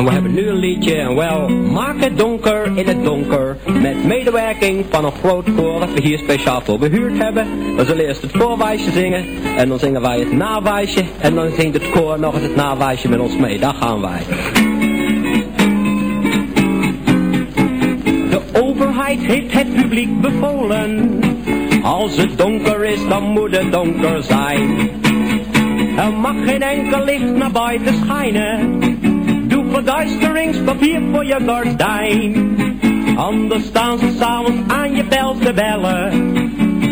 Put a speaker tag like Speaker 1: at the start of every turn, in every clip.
Speaker 1: En we hebben nu een liedje, en wel, Maak het donker in het donker. Met medewerking van een groot koor dat we hier speciaal voor behuurd hebben. We zullen eerst het voorwijsje zingen, en dan zingen wij het nawijsje. En dan zingt het koor nog eens het nawijsje met ons mee. Daar gaan wij. De overheid heeft het publiek bevolen. Als het donker is, dan moet het donker zijn. Er mag geen enkel licht naar buiten schijnen verduisteringspapier voor je gordijn. Anders staan ze s'avonds aan je bel te bellen.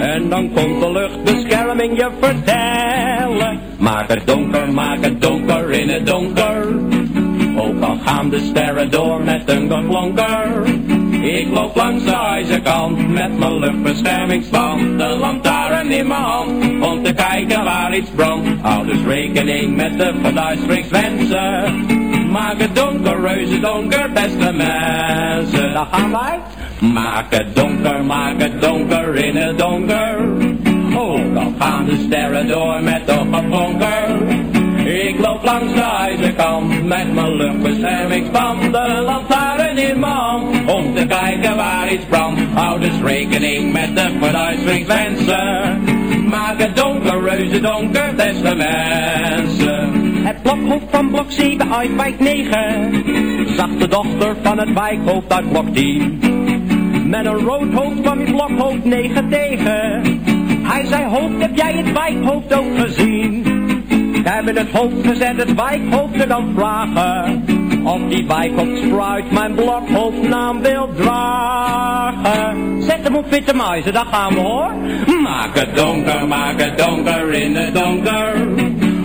Speaker 1: En dan komt de luchtbescherming je vertellen. Maak het donker, maak het donker in het donker. Ook al gaan de sterren door met een geflonker. Ik loop langs de ijzerkant met mijn luchtbeschermingsband. De lantaarn in mijn hand om te kijken waar iets brandt. Hou dus rekening met de verduisteringswensen.
Speaker 2: Maak het donker, reuze donker, beste mensen. Daar gaan wij. Maak het donker, maak het donker in het donker. Oh, dan gaan de sterren door met de gebonker. Ik loop langs de ijzerkant met mijn luchtbeschermingsband. De lantaarn in mijn hand om te kijken waar iets brandt. Houd dus rekening met de verduisteringswensen. Maak het donker, reuze donker, beste mensen. Het blokhoofd van blok 7 uit wijk 9 zag de dochter van het wijkhoofd uit blok 10. Met een rood hoofd kwam je blokhoofd 9 tegen. Hij zei, hoofd, heb jij het wijkhoofd ook gezien? Ik heb in het hoofd gezet het wijkhoofd te dan vragen. Of die wijkhoofd Spruit mijn blokhoofdnaam wil dragen. Zet hem op witte muizen, daar gaan we hoor. Maak het donker, maak het donker in het donker.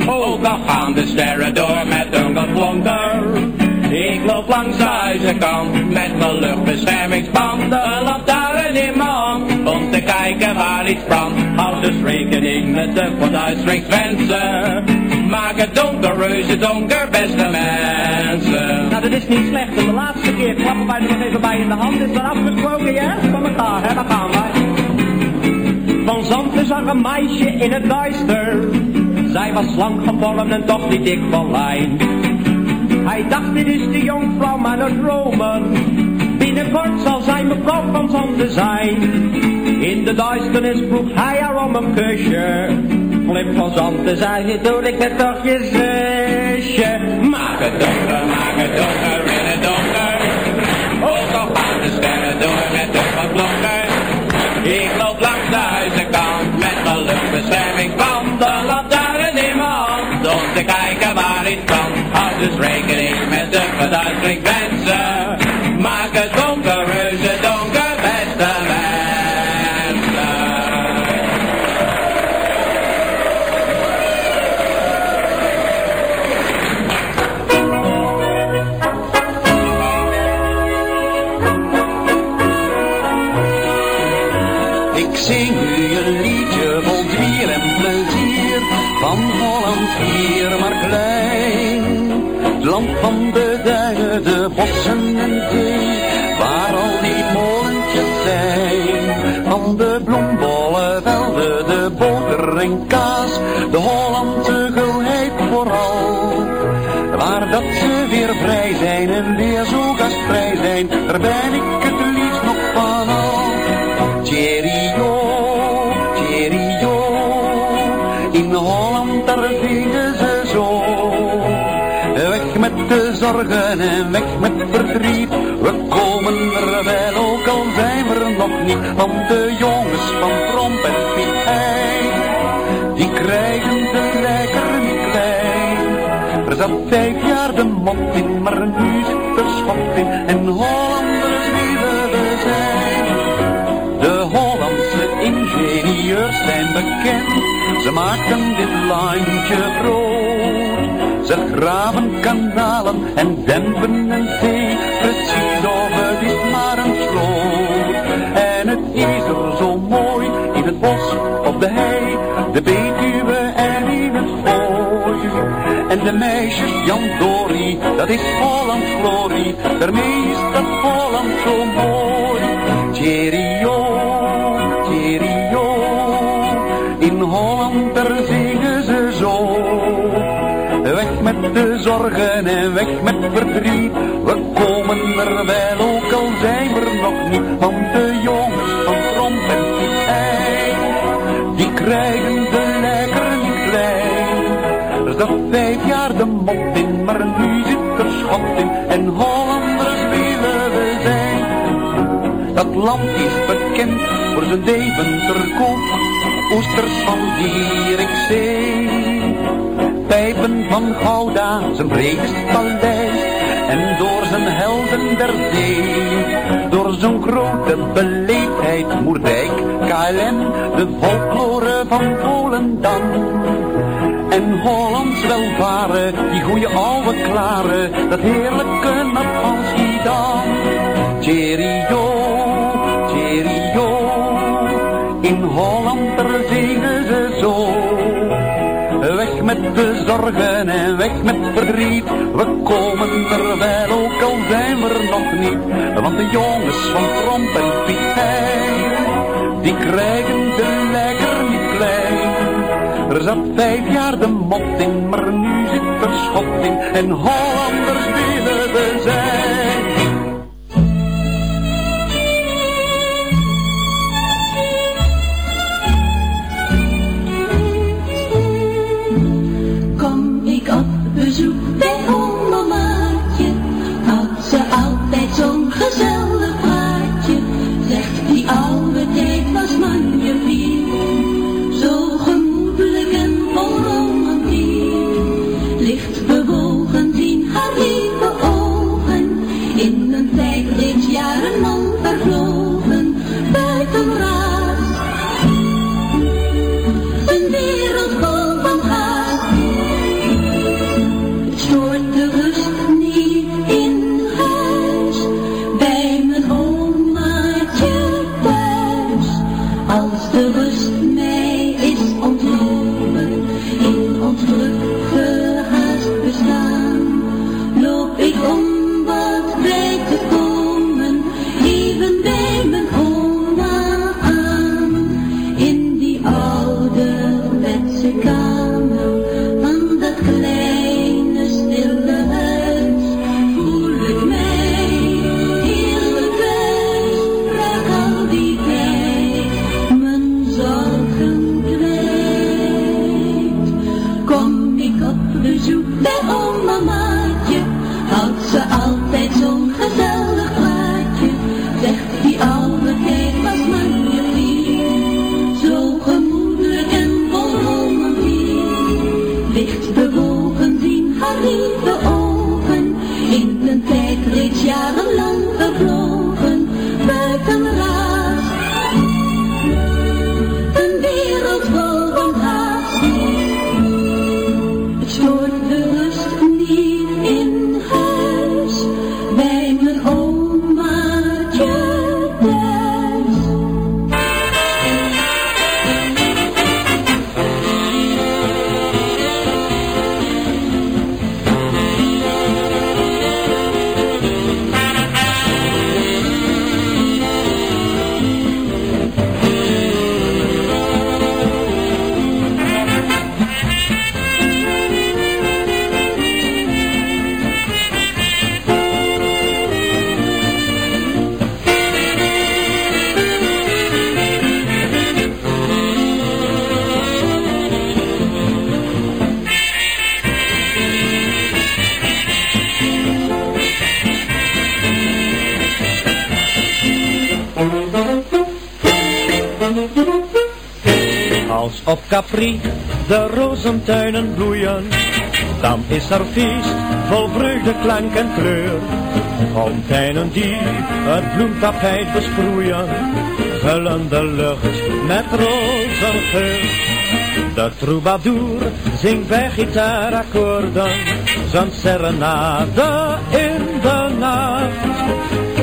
Speaker 2: Ook al gaan de sterren door met een geblonker. Ik loop langs de huizenkant met mijn luchtbeschermingsband. De lantaarn in mijn om te kijken waar iets brandt. Houd dus rekening met de verduisteringswensen. Maak het donker, reuze donker, beste mensen. Nou, dat is niet slecht. De laatste keer klappen wij er nog even bij in de hand. Is dat afgesproken, ja? Van elkaar, hè? Daar gaan wij. Van Zanten zag een meisje in het duister. Zij was slank gevormd en toch niet dik van lijn. Hij dacht, dit is de jonkvrouw maar het dromen. Binnenkort zal zij mevrouw van Zanten zijn. In de duisternis vroeg hij haar om een kusje. Flip van Zanten zei, doe ik het toch je zusje. Maak het donker, maak het donker in het donker. Ook al gaan de sterren door met de verblonker. Ik loop kijken waar iets kan, houd dus rekening met de verduisteringswensen. Maak
Speaker 3: we komen er wel, ook al zijn we er nog niet. Want de jongens van Tromp en Piet die krijgen de lekker niet klein. Er zat vijf jaar de mond in, maar nu zit er schot in, en Hollanders willen we zijn. De Hollandse ingenieurs zijn bekend, ze maken dit landje groot. Ze graven kanalen en dempen een zee, precies of het is maar een sloot. En het is er zo mooi, in het bos, op de hei, de Betuwe en in het gooi. En de meisjes Jan Dori, dat is Hollands glorie, daarmee is dat Holland zo mooi. Met de zorgen en weg met verdriet, we komen er wel, ook al zijn we er nog niet. Want de jongens van Hein, die krijgen de lekker niet klein. Er zat vijf jaar de mond in, maar nu zit er schot in, en Hollanders willen we zijn. Dat land is bekend voor zijn Deventerkoop, oesters van Zierikzee. Pijpen van Gouda, zijn breedst paleis, en door zijn helden der zee. Door zijn grote beleefdheid, Moerdijk, KLM, de folklore van Volendam. En Hollands welvaren, die goeie oude klare, dat heerlijke nat van Schiedam. Cheerio, in Holland er zingen ze zo. Met
Speaker 4: met de zorgen en weg met verdriet. We komen er wel, ook al zijn we nog niet. Want de jongens van Tromp en Piet die krijgen de lekker niet klein. Er zat vijf jaar de mot in, maar nu zit er schot in. En Hollanders willen we zijn.
Speaker 5: De rozentuinen bloeien, dan is er feest vol vreugde, klank en kleur. Fonteinen die het bloemtapijt besproeien, vullen de lucht met rozengeur. De troubadour zingt bij gitaarakkoorden, zijn serenade in de nacht.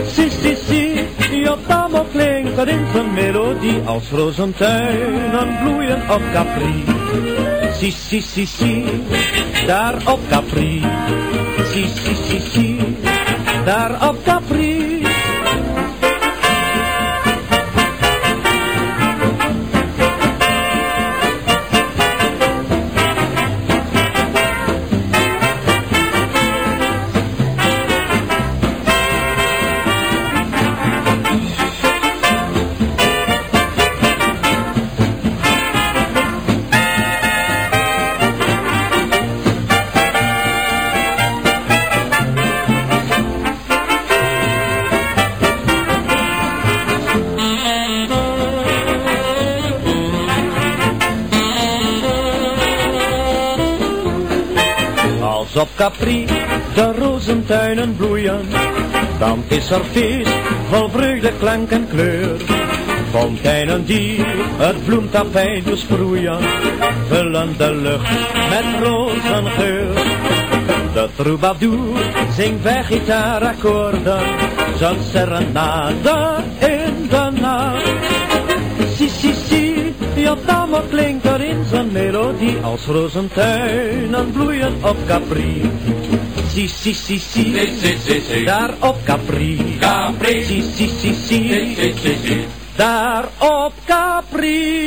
Speaker 5: Si, si, si, Jotamo zijn melodie als rozentuinen bloeien op Capri. Si, si, si, si, daar op Capri. Si, si, si, si, daar op Capri. De rozentuinen bloeien, dan is er feest vol vreugde, klank en kleur. Fonteinen die het bloemtapijt besproeien, vullen de lucht met rozengeur. De troubadour zingt bij gitaarakkoorden, zijn serenade Si, si, si, dame klinkt er in
Speaker 2: onze melodie als rozentuinen bloeien op Capri. Si, si, si, si,
Speaker 3: si, si, si,
Speaker 2: daar op Capri.
Speaker 3: Capri.
Speaker 2: Si, si, si, si,
Speaker 3: si, si, si, si.
Speaker 2: daar op Capri.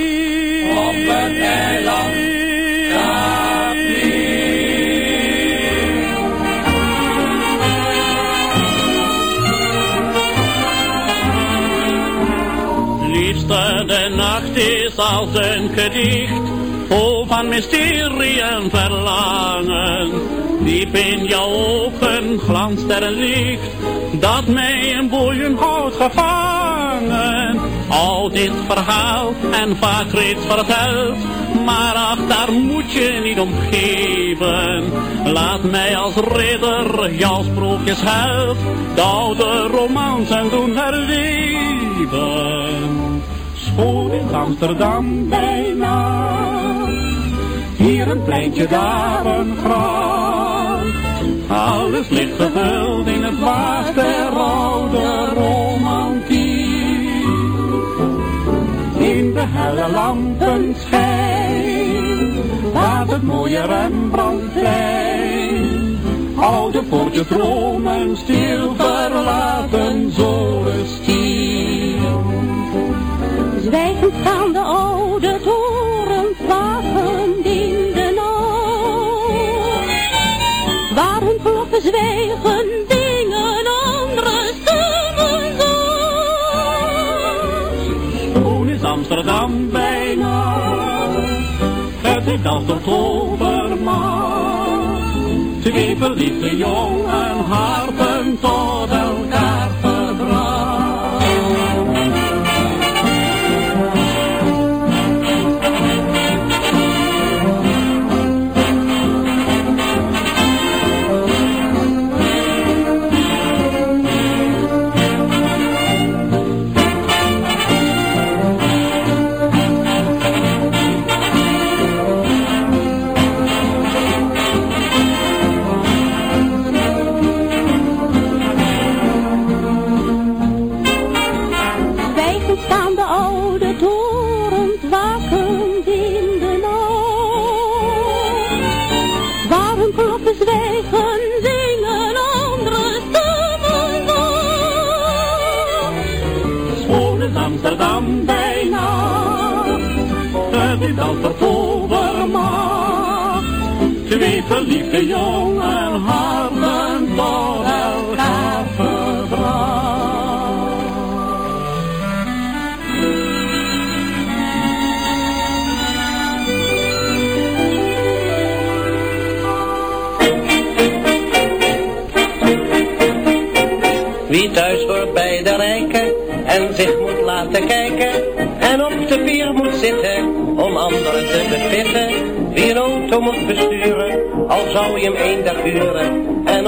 Speaker 6: Een gedicht, vol van mysterie en verlangen. Diep in jouw ogen glanst er een licht, dat mij in boeien houdt gevangen. Al dit verhaal en vaak reeds verteld, maar ach, daar moet je niet om geven. Laat mij als ridder jouw sprookjes helpt, de oude romans en doen herleven. In Amsterdam bijna, hier een pleintje, daar een graf. Alles ligt gevuld in het waas der oude romantiek. In de helle lampen schijn, laat het mooie Rembrandtplein. Oude poortjes dromen stil verlaten zonestien.
Speaker 7: Zwijgend staan de oude torens wakend in de nacht. Waar hun klokken zwijgen, dingen stemmen zacht.
Speaker 6: Schoon is Amsterdam bijna, het heeft als tot overmacht. Twee verliefde jongen harten tot elkaar
Speaker 7: zwijgen, zingen zacht.
Speaker 6: Schoon Amsterdam bijna, het is tot overmacht. Twee verliefde jongen harten tot
Speaker 8: laten kijken en op de pier moet zitten om anderen te bevitten. Wie een auto moet besturen, al zou je hem één dag huren en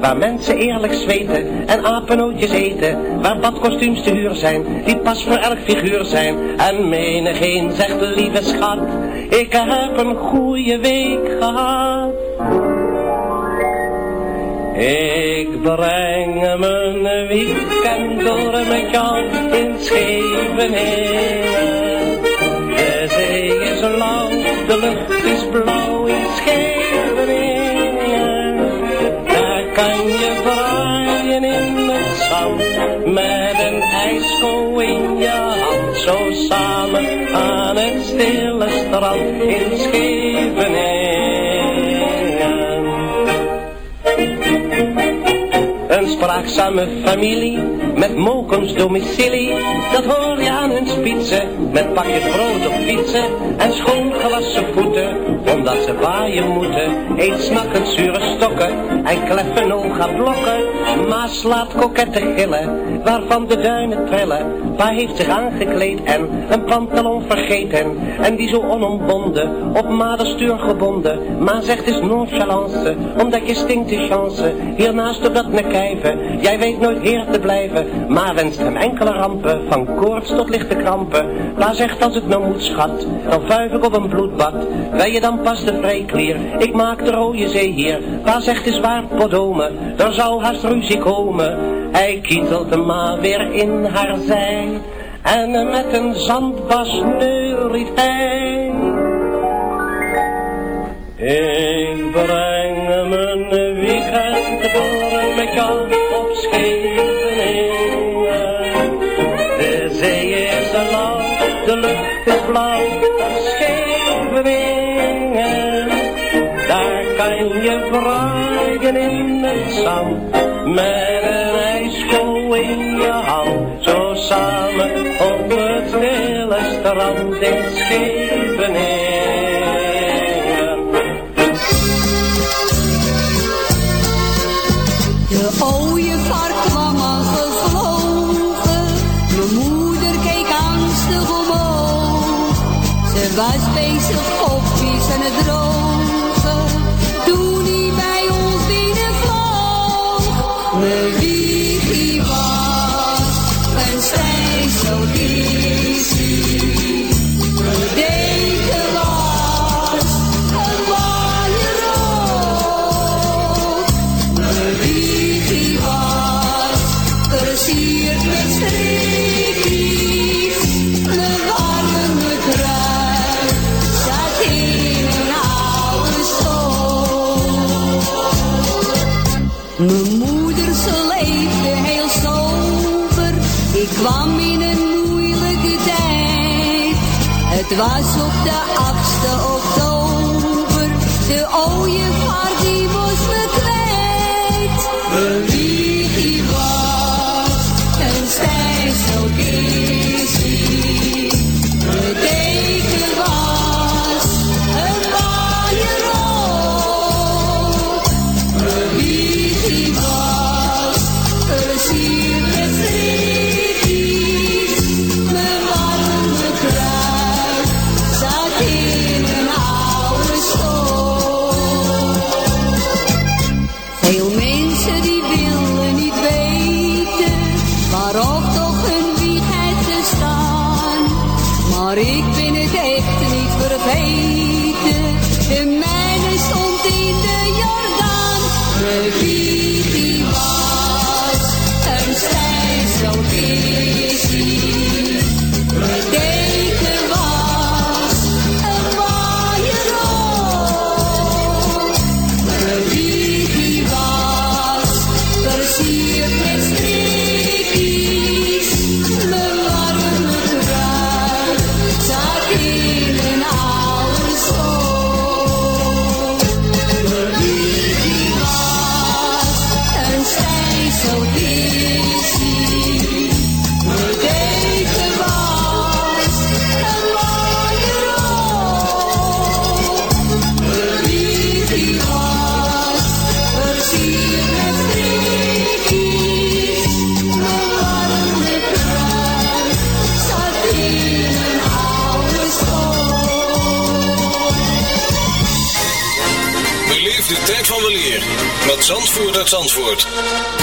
Speaker 8: waar mensen eerlijk zweten en apennootjes eten, waar badkostuums te huur zijn, die pas voor elk figuur zijn. En menigeen zegt lieve schat, ik heb een goede week gehad. Ik breng mijn weekend door met jou in Scheveningen. Stille strand in Scheveningen. Een spraakzame familie met mokums domicilie, dat hoor je aan hun spitsen, met pakjes brood op fietsen en schoon gewassen voeten, omdat ze waaien moeten. Eens snakkend zure stokken en kleffen ogen blokken. Maar slaat kokette gillen, waarvan de duinen trillen. Pa heeft zich aangekleed en een pantalon vergeten. En die zo onombonden, op maderstuur gebonden. Ma zegt is nonchalance, omdat je stinkt de chance. Hiernaast op dat nekijven, jij weet nooit heer te blijven. Ma wenst hem enkele rampen, van koorts tot lichte krampen. Pa zegt als het nou moet schat, dan vuif ik op een bloedbad. Wij je dan pas de vrijklier, ik maak de rode zee hier. Pa zegt is waar podome, er zou haast ruzie komen. Hij kietelt de ma weer in haar zij. En met een zandbas neuriet hij. Ik breng mijn weekend door met jou op Scheveningen. De zee is lang, de lucht is blauw kan je vragen in het zand, met een ijskool in je hand. Zo samen op het stille strand in Scheveningen.
Speaker 9: Het Maar ik ben het echt niet vergeten.
Speaker 10: Zandvoort.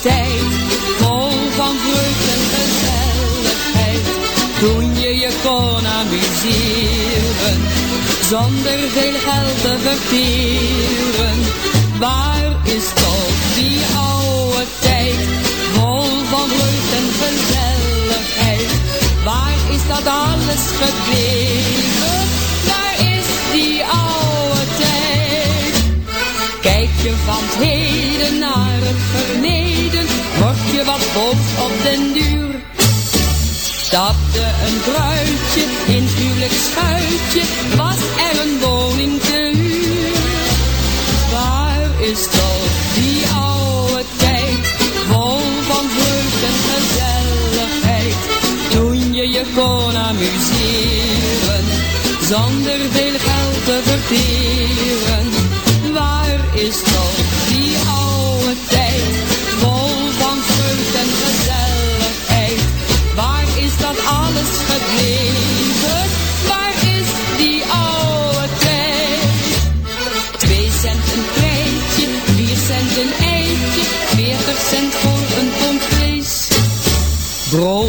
Speaker 9: Tijd, vol van vreugde en gezelligheid. Toen je je kon amuseren, zonder veel geld te verteren. Waar is toch die oude tijd, vol van vreugde en gezelligheid. Waar is dat alles gebleven? Waar is die oude tijd? Kijk je van het heden naar het verleden, word je wat boos op den duur. Stapte een bruidje in het huwelijksschuitje, was er een woning te huur. Waar is toch die oude tijd, vol van vreugde en gezelligheid, toen je je kon amuseren, zonder veel geld te verteren.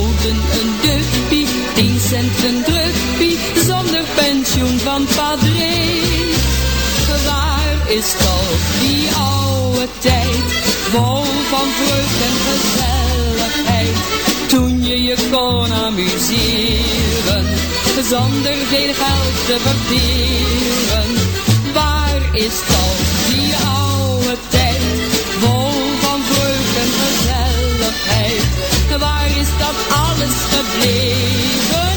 Speaker 9: Een duppie, tien cent een druppie, zonder pensioen van padree. Waar is toch die oude tijd, vol van vreugde en gezelligheid, toen je je kon amuseren, zonder veel geld te verteren. Waar is toch alles gebleven?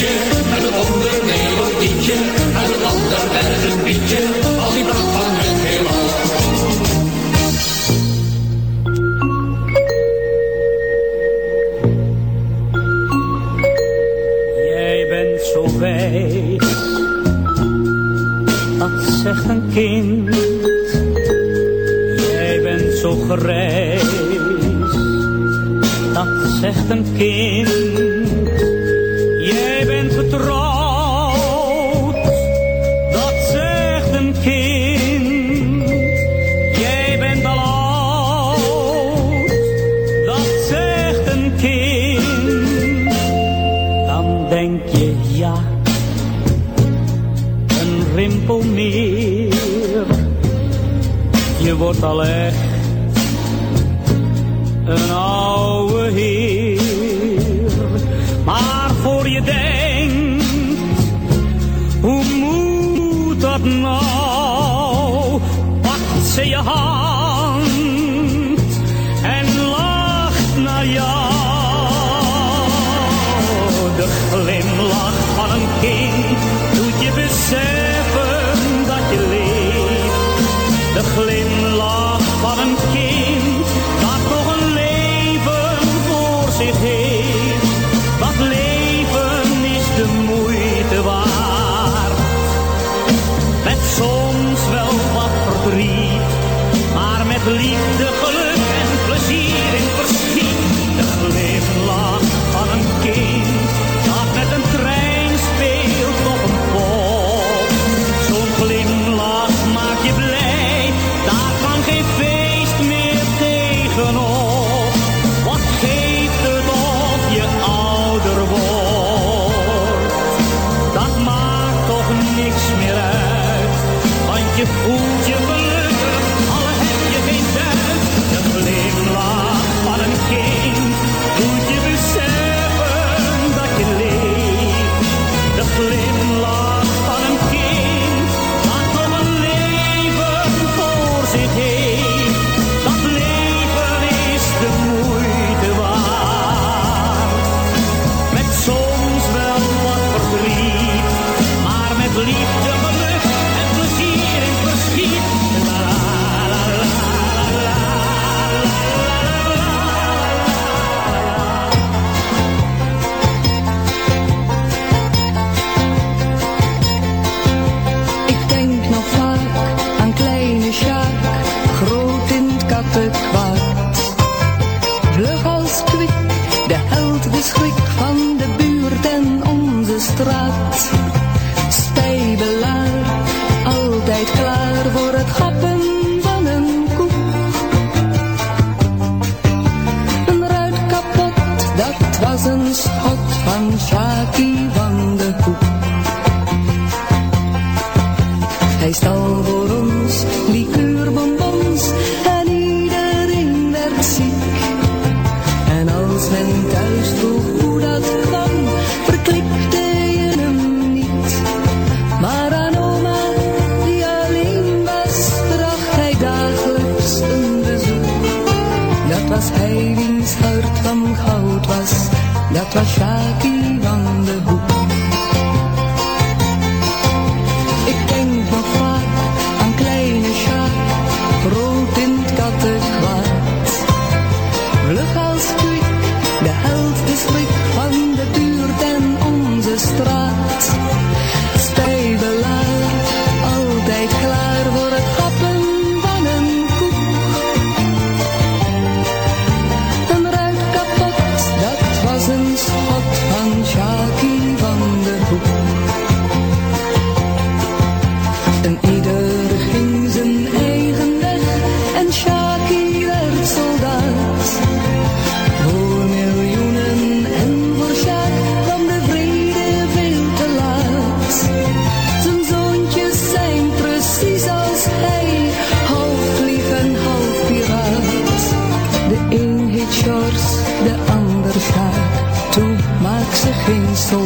Speaker 5: Het
Speaker 8: страт. Dat
Speaker 9: was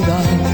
Speaker 9: 在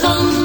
Speaker 9: van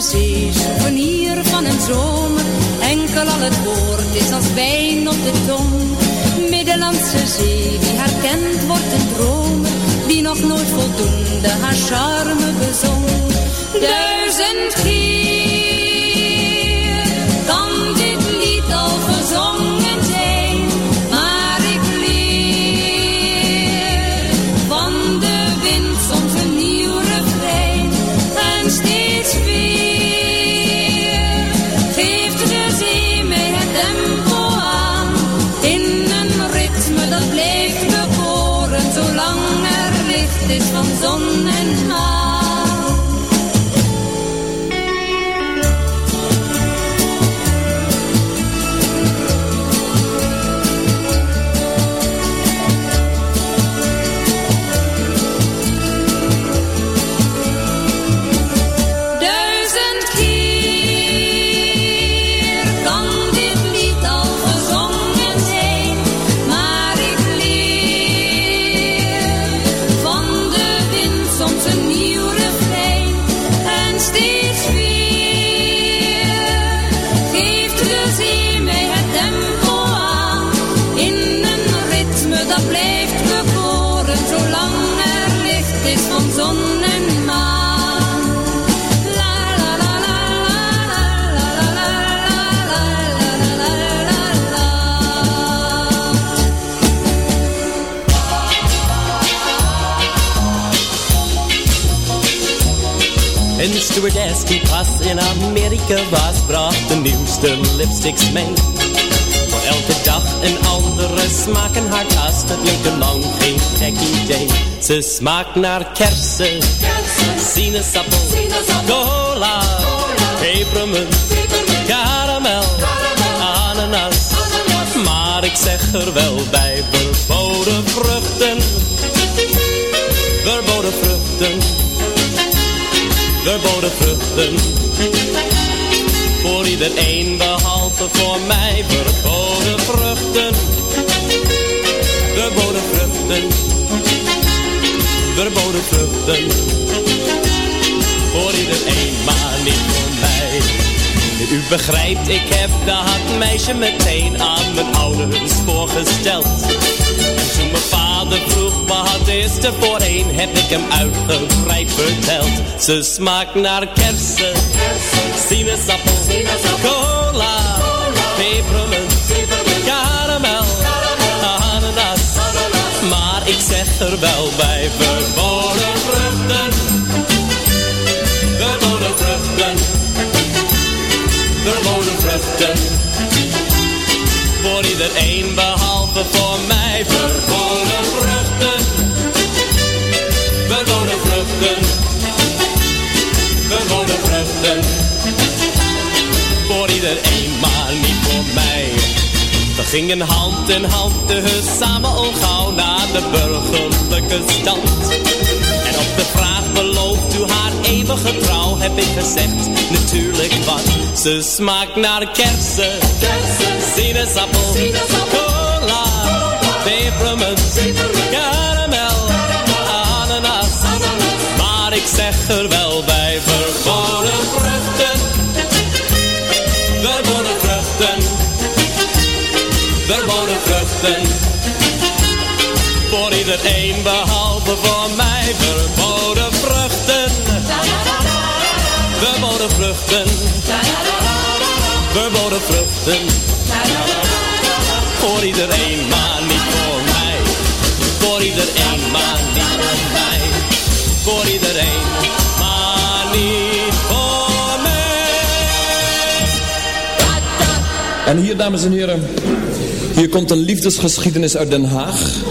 Speaker 11: Zee, souvenir van een zomer. Enkel al het woord is als wijn op de tong. Middellandse Zee, wie haar kent wordt een dromer. Die nog nooit voldoende haar charme bezong. Is van zon
Speaker 12: Voor elke dag een andere smaak. En haar tas, dat leek lang geen gek idee. Ze smaakt naar kersen, sinaasappel, cola, pepermunt, karamel, ananas. Maar ik zeg er wel bij, verboden vruchten, verboden vruchten. Verboden vruchten. Voor iedereen behalve voor mij verboden vruchten. Verboden vruchten. Verboden vruchten. Voor iedereen, maar niet voor mij. U begrijpt, ik heb dat meisje meteen aan mijn ouders voorgesteld. En toen mijn vader vroeg wat is er voorheen, heb ik hem uitgebreid verteld. Ze smaakt naar kersen, sinaasappel, cola, pepermunt, karamel, ananas. Maar ik zeg er wel bij, verboden gingen hand in hand dus samen al gauw naar de burgerlijke stand. En op de vraag belooft u haar eeuwige trouw? heb ik gezegd, natuurlijk wat. Ze smaakt naar kersen, sinaasappel, cola, pepermunt, karamel, ananas. Maar ik zeg er wel bij, Voor iedereen behalve voor mij verboden vruchten. Verboden vruchten. Verboden vruchten. Voor iedereen, maar niet voor mij. Voor iedereen, maar niet voor mij. Voor iedereen, maar niet voor mij.
Speaker 13: En hier, dames en heren, hier komt een liefdesgeschiedenis uit Den Haag.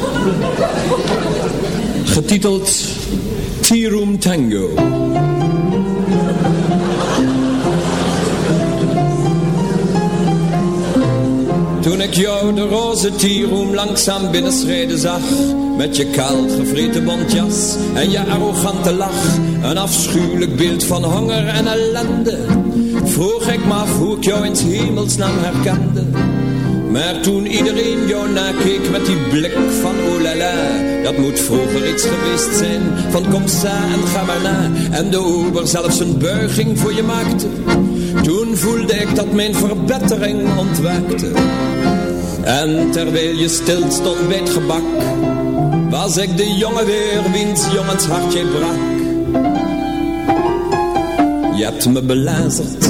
Speaker 13: Getiteld Tea Room Tango. Toen ik jou de roze tieroem langzaam binnenschreden zag Met je kaal gevreten bontjas en je arrogante lach Een afschuwelijk beeld van honger en ellende Vroeg ik me af hoe ik jou in hemelsnaam herkende maar toen iedereen jou nakeek met die blik van oh la la Dat moet vroeger iets geweest zijn. Van kom sa en ga maar En de ober zelfs een buiging voor je maakte. Toen voelde ik dat mijn verbetering ontwaakte. En terwijl je stil stond bij het gebak Was ik de jongen weer wiens jongens hartje brak. Je hebt me belazerd,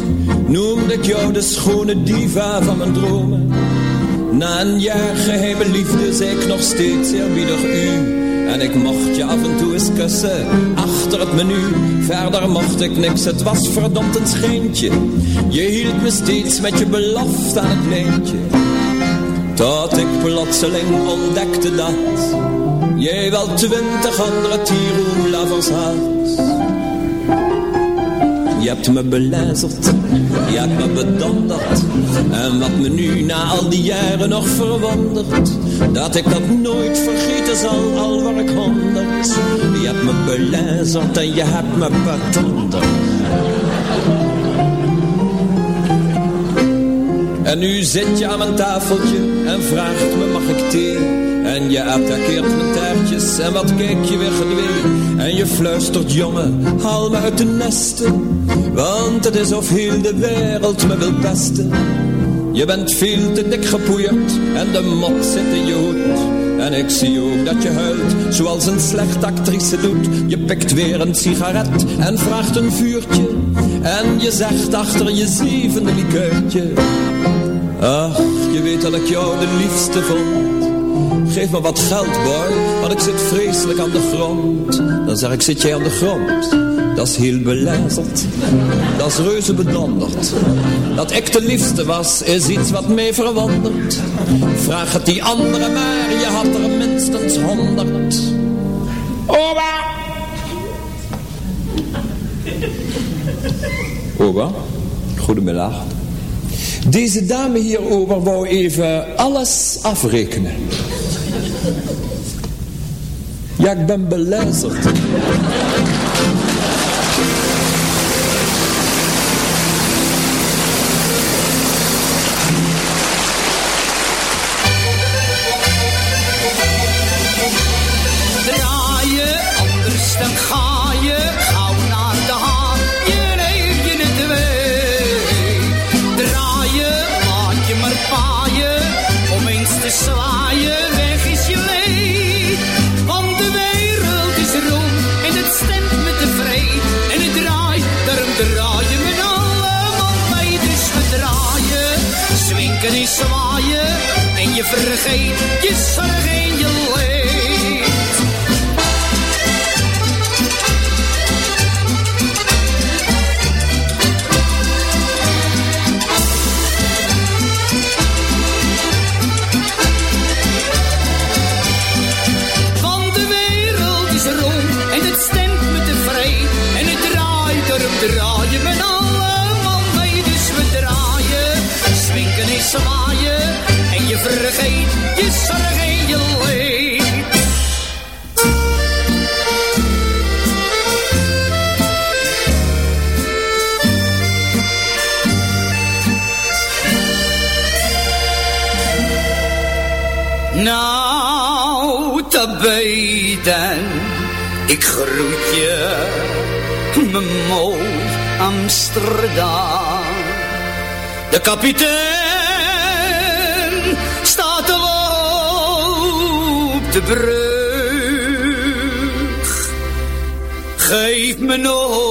Speaker 13: noemde ik jou de schone diva van mijn dromen. Na een jaar geheime liefde zei ik nog steeds eerbiedig u. En ik mocht je af en toe eens kussen, achter het menu. Verder mocht ik niks, het was verdomd een schijntje. Je hield me steeds met je belofte aan het lijntje. Tot ik plotseling ontdekte dat jij wel twintig andere tieroenlavers had. Je hebt me belazerd, je hebt me bedonderd. En wat me nu na al die jaren nog verwondert. Dat ik dat nooit vergeten zal, al waar ik honderd. Je hebt me belazerd en je hebt me bedonderd. En nu zit je aan mijn tafeltje en vraagt me mag ik thee? En je attaqueert mijn taartjes en wat kijk je weer gedwee? En je fluistert jongen, haal me uit de nesten. Want het is of heel de wereld me wil pesten. Je bent veel te dik gepoeierd en de mot zit in je hoed. En ik zie ook dat je huilt, zoals een slechte actrice doet. Je pikt weer een sigaret en vraagt een vuurtje. En je zegt achter je zevende likeurtje. Ach, je weet dat ik jou de liefste vond. Geef me wat geld, boy, want ik zit vreselijk aan de grond. Dan zeg ik, zit jij aan de grond? Dat is heel belazerd. Dat is reuze bedonderd. Dat ik de liefste was, is iets wat mij verwondert. Vraag het die andere maar, je had er minstens honderd. Oba! Oba, goedemiddag. Deze dame hierover wou even alles afrekenen. Ja, ik ben belazerd.
Speaker 14: Vergeet je zorg Ik groet je, mijn mooi Amsterdam. De kapitein staat al op de brug. Geef me nog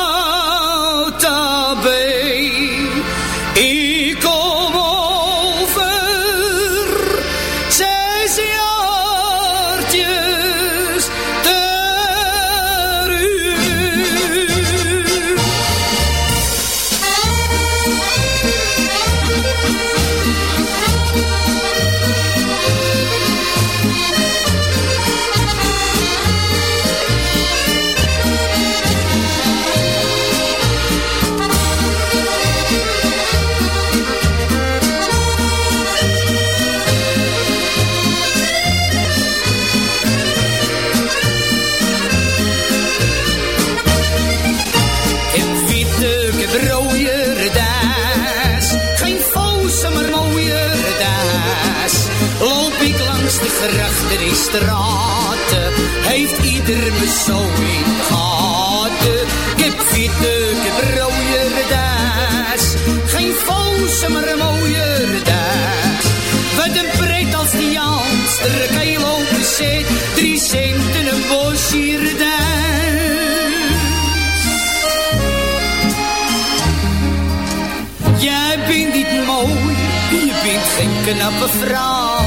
Speaker 14: knappe vrouw.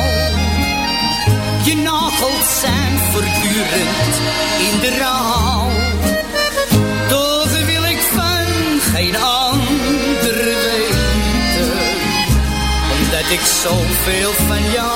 Speaker 14: Je nagels zijn voortdurend in de rouw. Toch wil ik van geen ander weten, omdat ik zoveel van jou